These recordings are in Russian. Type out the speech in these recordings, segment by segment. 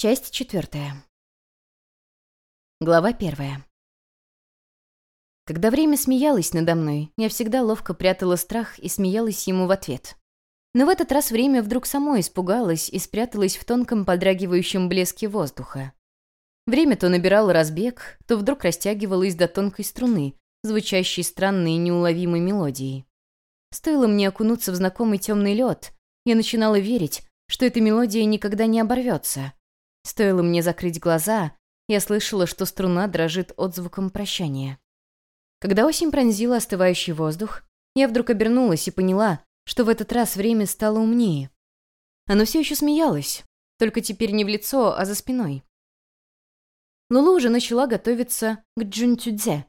Часть четвертая. Глава первая. Когда время смеялось надо мной, я всегда ловко прятала страх и смеялась ему в ответ. Но в этот раз время вдруг само испугалось и спряталось в тонком подрагивающем блеске воздуха. Время то набирало разбег, то вдруг растягивалось до тонкой струны, звучащей странной и неуловимой мелодией. Стоило мне окунуться в знакомый темный лед, я начинала верить, что эта мелодия никогда не оборвется — Стоило мне закрыть глаза, я слышала, что струна дрожит отзвуком прощания. Когда осень пронзила остывающий воздух, я вдруг обернулась и поняла, что в этот раз время стало умнее. Оно все еще смеялось, только теперь не в лицо, а за спиной. Лулу уже начала готовиться к Джунтюдзе.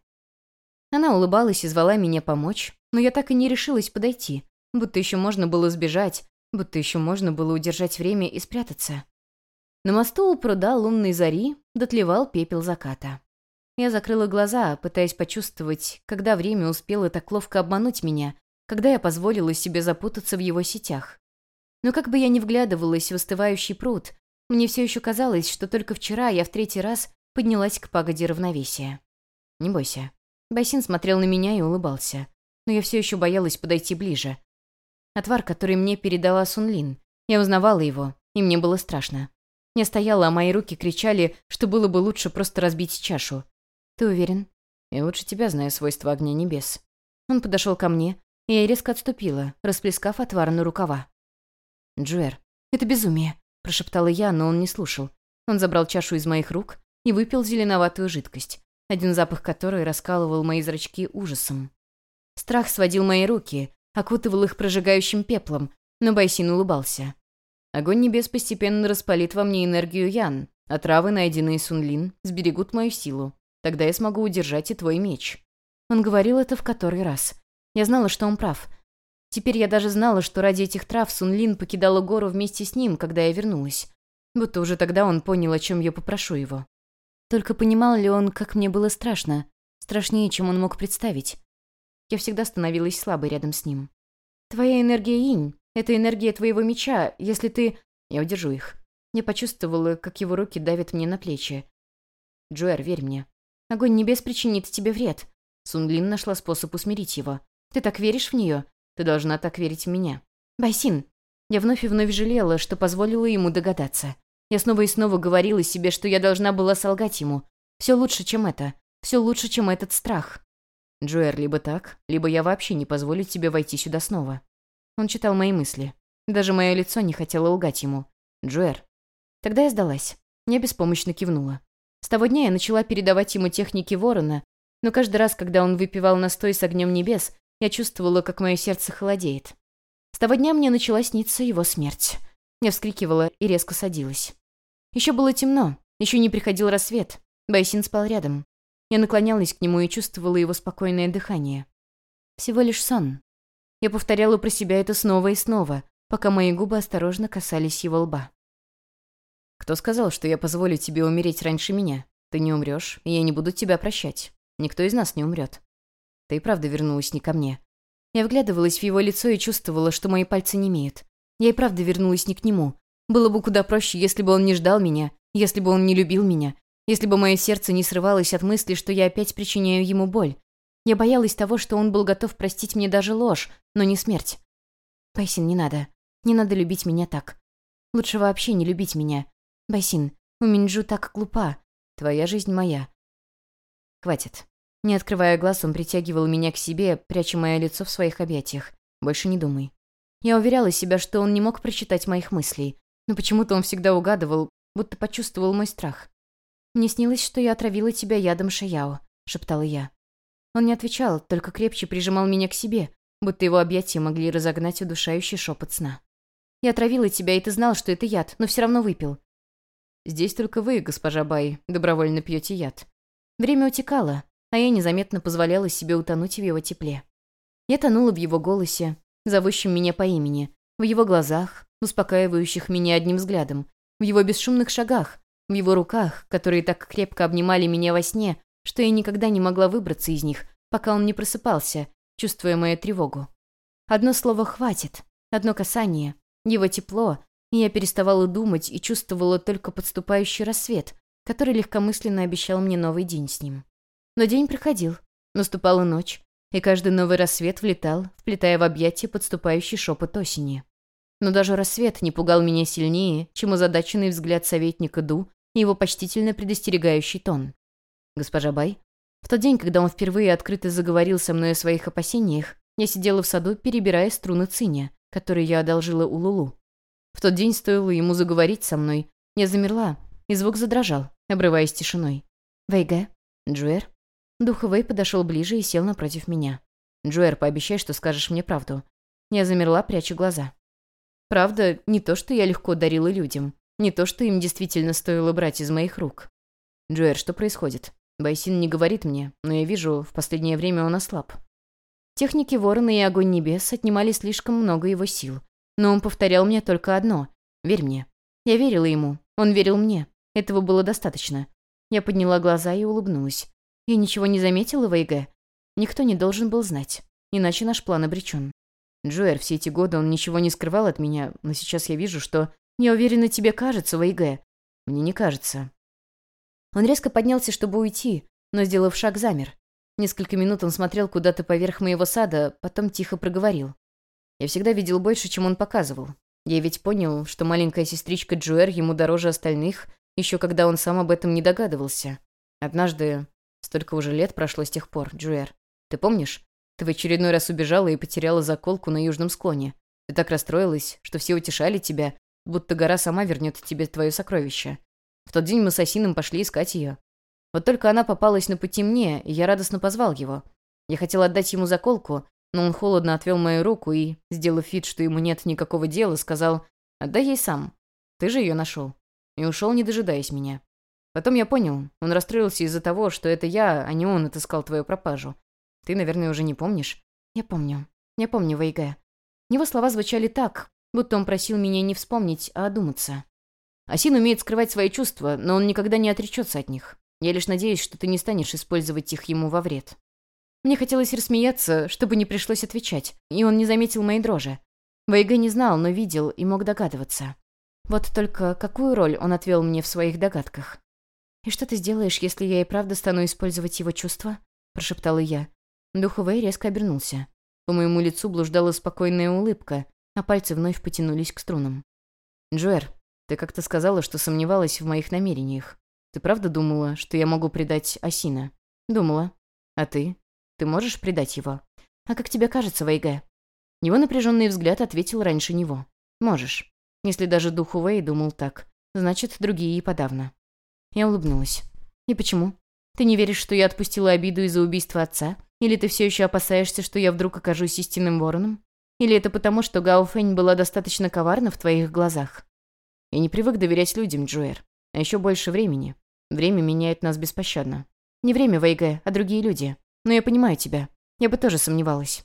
Она улыбалась и звала меня помочь, но я так и не решилась подойти, будто еще можно было сбежать, будто еще можно было удержать время и спрятаться. На мосту у пруда лунной зари дотлевал пепел заката. Я закрыла глаза, пытаясь почувствовать, когда время успело так ловко обмануть меня, когда я позволила себе запутаться в его сетях. Но как бы я ни вглядывалась в остывающий пруд, мне все еще казалось, что только вчера я в третий раз поднялась к пагоде равновесия. «Не бойся». Басин смотрел на меня и улыбался. Но я все еще боялась подойти ближе. Отвар, который мне передала Сунлин. Я узнавала его, и мне было страшно. Я стояла, а мои руки кричали, что было бы лучше просто разбить чашу. «Ты уверен?» «Я лучше тебя знаю свойства огня небес». Он подошел ко мне, и я резко отступила, расплескав отвар на рукава. «Джуэр, это безумие», — прошептала я, но он не слушал. Он забрал чашу из моих рук и выпил зеленоватую жидкость, один запах которой раскалывал мои зрачки ужасом. Страх сводил мои руки, окутывал их прожигающим пеплом, но Байсин улыбался. Огонь небес постепенно распалит во мне энергию Ян, а травы, найденные Сунлин, сберегут мою силу. Тогда я смогу удержать и твой меч». Он говорил это в который раз. Я знала, что он прав. Теперь я даже знала, что ради этих трав Сунлин покидала гору вместе с ним, когда я вернулась. Будто уже тогда он понял, о чем я попрошу его. Только понимал ли он, как мне было страшно? Страшнее, чем он мог представить. Я всегда становилась слабой рядом с ним. «Твоя энергия инь, это энергия твоего меча, если ты...» Я удержу их. Я почувствовала, как его руки давят мне на плечи. «Джуэр, верь мне. Огонь небес причинит тебе вред». Сунлин нашла способ усмирить его. «Ты так веришь в нее? Ты должна так верить в меня». «Байсин!» Я вновь и вновь жалела, что позволила ему догадаться. Я снова и снова говорила себе, что я должна была солгать ему. Все лучше, чем это. Все лучше, чем этот страх. Джуэр, либо так, либо я вообще не позволю тебе войти сюда снова. Он читал мои мысли. Даже мое лицо не хотело лгать ему. «Джуэр». Тогда я сдалась. Я беспомощно кивнула. С того дня я начала передавать ему техники ворона, но каждый раз, когда он выпивал настой с огнем небес, я чувствовала, как мое сердце холодеет. С того дня мне начала сниться его смерть. Я вскрикивала и резко садилась. Еще было темно, еще не приходил рассвет. Байсин спал рядом. Я наклонялась к нему и чувствовала его спокойное дыхание. Всего лишь сон. Я повторяла про себя это снова и снова, пока мои губы осторожно касались его лба. «Кто сказал, что я позволю тебе умереть раньше меня? Ты не умрешь, и я не буду тебя прощать. Никто из нас не умрет. Ты и правда вернулась не ко мне. Я вглядывалась в его лицо и чувствовала, что мои пальцы не имеют. Я и правда вернулась не к нему. Было бы куда проще, если бы он не ждал меня, если бы он не любил меня, если бы мое сердце не срывалось от мысли, что я опять причиняю ему боль, я боялась того, что он был готов простить мне даже ложь, но не смерть. Байсин, не надо. Не надо любить меня так. Лучше вообще не любить меня. Байсин, у Минджу так глупа. Твоя жизнь моя. Хватит. Не открывая глаз, он притягивал меня к себе, пряча мое лицо в своих объятиях. Больше не думай. Я уверяла себя, что он не мог прочитать моих мыслей, но почему-то он всегда угадывал, будто почувствовал мой страх. «Мне снилось, что я отравила тебя ядом Шаяо», — шептала я. Он не отвечал, только крепче прижимал меня к себе, будто его объятия могли разогнать удушающий шепот сна. «Я отравила тебя, и ты знал, что это яд, но все равно выпил». «Здесь только вы, госпожа Бай, добровольно пьете яд». Время утекало, а я незаметно позволяла себе утонуть в его тепле. Я тонула в его голосе, зовущем меня по имени, в его глазах, успокаивающих меня одним взглядом, в его бесшумных шагах, в его руках, которые так крепко обнимали меня во сне, что я никогда не могла выбраться из них, пока он не просыпался, чувствуя мою тревогу. Одно слово «хватит», одно касание, его тепло, и я переставала думать и чувствовала только подступающий рассвет, который легкомысленно обещал мне новый день с ним. Но день проходил, наступала ночь, и каждый новый рассвет влетал, вплетая в объятия подступающий шепот осени. Но даже рассвет не пугал меня сильнее, чем озадаченный взгляд советника Ду и его почтительно предостерегающий тон. «Госпожа Бай?» В тот день, когда он впервые открыто заговорил со мной о своих опасениях, я сидела в саду, перебирая струны циня, которые я одолжила у Лулу. В тот день стоило ему заговорить со мной. Я замерла, и звук задрожал, обрываясь тишиной. «Вейге?» «Джуэр?» Духовей подошел ближе и сел напротив меня. «Джуэр, пообещай, что скажешь мне правду». Я замерла, пряча глаза. Правда, не то, что я легко дарила людям. Не то, что им действительно стоило брать из моих рук. «Джуэр, что происходит?» Байсин не говорит мне, но я вижу, в последнее время он ослаб. Техники Ворона и Огонь Небес отнимали слишком много его сил. Но он повторял мне только одно — «Верь мне». Я верила ему, он верил мне. Этого было достаточно. Я подняла глаза и улыбнулась. Я ничего не заметила, Вейге. Никто не должен был знать. Иначе наш план обречен. Джуэр, все эти годы он ничего не скрывал от меня, но сейчас я вижу, что... Не уверена, тебе кажется, Вейге. Мне не кажется. Он резко поднялся, чтобы уйти, но, сделав шаг, замер. Несколько минут он смотрел куда-то поверх моего сада, потом тихо проговорил. Я всегда видел больше, чем он показывал. Я ведь понял, что маленькая сестричка Джуэр ему дороже остальных, еще когда он сам об этом не догадывался. Однажды Столько уже лет прошло с тех пор, Джуэр. Ты помнишь? Ты в очередной раз убежала и потеряла заколку на южном склоне. Ты так расстроилась, что все утешали тебя, будто гора сама вернет тебе твое сокровище. В тот день мы с Осином пошли искать ее. Вот только она попалась на пути мне, и я радостно позвал его. Я хотел отдать ему заколку, но он холодно отвел мою руку и, сделав вид, что ему нет никакого дела, сказал «Отдай ей сам. Ты же ее нашел». И ушел, не дожидаясь меня. Потом я понял, он расстроился из-за того, что это я, а не он отыскал твою пропажу. Ты, наверное, уже не помнишь? Я помню. Я помню Вейге. Его слова звучали так, будто он просил меня не вспомнить, а одуматься. Асин умеет скрывать свои чувства, но он никогда не отречется от них. Я лишь надеюсь, что ты не станешь использовать их ему во вред. Мне хотелось рассмеяться, чтобы не пришлось отвечать, и он не заметил моей дрожи. Вейге не знал, но видел и мог догадываться. Вот только какую роль он отвел мне в своих догадках? «И что ты сделаешь, если я и правда стану использовать его чувства?» – прошептала я. Духовой резко обернулся. По моему лицу блуждала спокойная улыбка, а пальцы вновь потянулись к струнам. «Джуэр, ты как-то сказала, что сомневалась в моих намерениях. Ты правда думала, что я могу предать Асина?» «Думала. А ты? Ты можешь предать его?» «А как тебе кажется, Вейге?» Его напряженный взгляд ответил раньше него. «Можешь. Если даже Дух Увей думал так, значит, другие и подавно». Я улыбнулась. «И почему? Ты не веришь, что я отпустила обиду из-за убийства отца? Или ты все еще опасаешься, что я вдруг окажусь истинным вороном? Или это потому, что Гао Фэнь была достаточно коварна в твоих глазах? Я не привык доверять людям, Джуэр. А еще больше времени. Время меняет нас беспощадно. Не время, Вейге, а другие люди. Но я понимаю тебя. Я бы тоже сомневалась.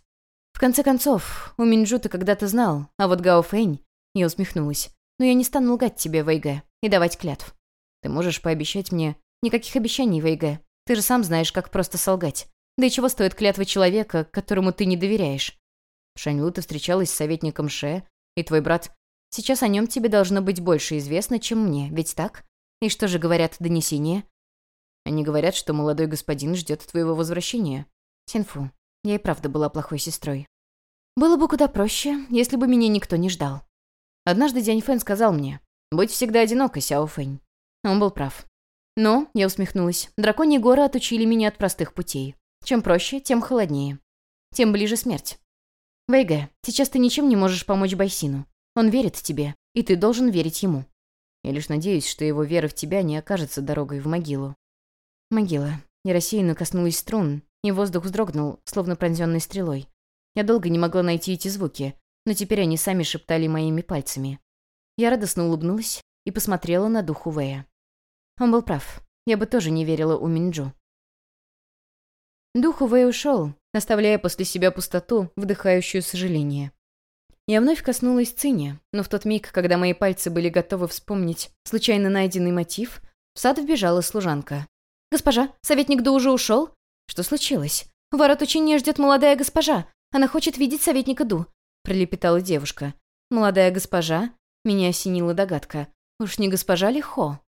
В конце концов, у Минджу ты когда-то знал, а вот Гао Фэнь... Я усмехнулась. Но я не стану лгать тебе, Вейге, и давать клятв. Ты можешь пообещать мне... Никаких обещаний, Вейге. Ты же сам знаешь, как просто солгать. Да и чего стоит клятва человека, которому ты не доверяешь? Шаньлу, ты встречалась с советником Ше, и твой брат... Сейчас о нем тебе должно быть больше известно, чем мне, ведь так? И что же говорят донесения? Они говорят, что молодой господин ждет твоего возвращения. Синфу, я и правда была плохой сестрой. Было бы куда проще, если бы меня никто не ждал. Однажды Дянь Фэн сказал мне, «Будь всегда одинока, Сяо Фэнь. Он был прав. Но, я усмехнулась, драконьи горы отучили меня от простых путей. Чем проще, тем холоднее. Тем ближе смерть. Вейга, сейчас ты ничем не можешь помочь Байсину. Он верит тебе, и ты должен верить ему. Я лишь надеюсь, что его вера в тебя не окажется дорогой в могилу. Могила. Я рассеянно коснулась струн, и воздух вздрогнул, словно пронзенный стрелой. Я долго не могла найти эти звуки, но теперь они сами шептали моими пальцами. Я радостно улыбнулась и посмотрела на духу Вэя. Он был прав. Я бы тоже не верила у Минджу. Дух Увэй ушел, оставляя после себя пустоту, вдыхающую сожаление. Я вновь коснулась Циня, но в тот миг, когда мои пальцы были готовы вспомнить случайно найденный мотив, в сад вбежала служанка. «Госпожа, советник Ду уже ушел? Что случилось? Ворот учения ждет молодая госпожа. Она хочет видеть советника Ду», — пролепетала девушка. «Молодая госпожа? Меня осенила догадка. Уж не госпожа ли Хо?